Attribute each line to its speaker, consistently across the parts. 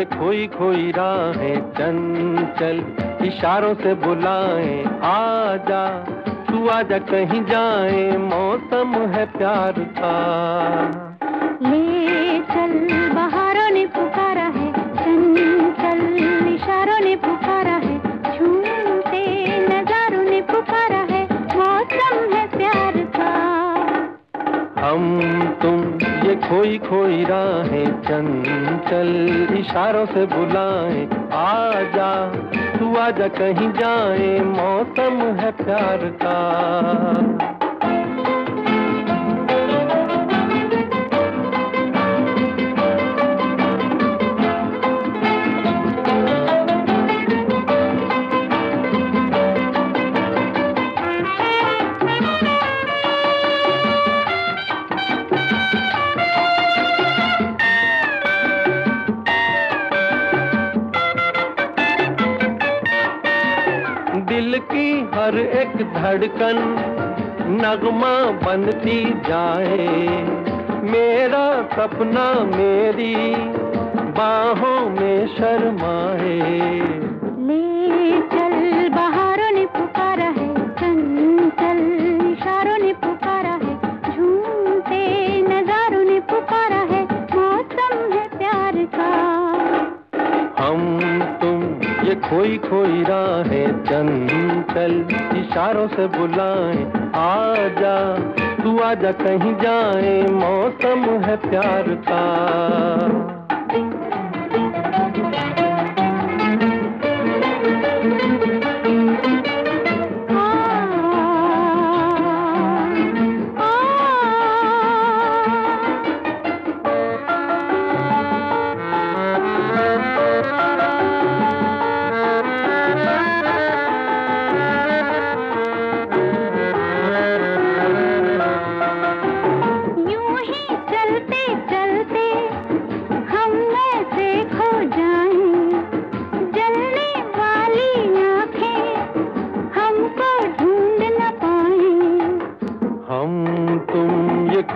Speaker 1: ये खोई खोई राहें चंचल इशारों से बुलाएँ आजा तू आजा कहीं जाए मौसम है प्यार का।
Speaker 2: ले चल बहारों ने पुकारा है चंचल इशारों ने पुकारा है झूमते नजारों ने पुकारा है मौसम है प्यार का।
Speaker 1: हम खोई खोई राहें चंचल इशारों से बुलाएँ, आजा, तू आजा कहीं जाए, मौसम है प्यार का। हर एक धड़कन नगमा बनती जाए। मेरा सपना मेरी बाहों में शर्माए।
Speaker 2: ले
Speaker 1: ये खोई खोई राहें चंचल। इशारों से बुलाएँ, आजा। तू आजा कहीं जाए, मौसम है प्यार का।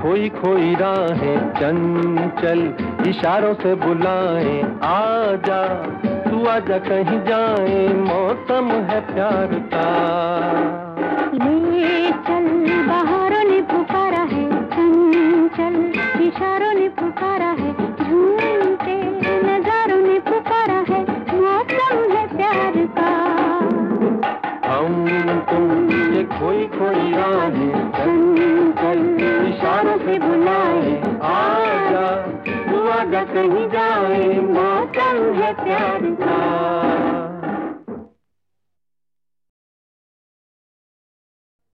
Speaker 1: खोई खोई राहें, चंचल इशारों से बुलाए, आजा, तू आजा कहीं जाए, मौसम है प्यार का।
Speaker 2: चल बाहरों ने पुकारा है, चंचल इशारों ने पुकारा
Speaker 1: है प्यार का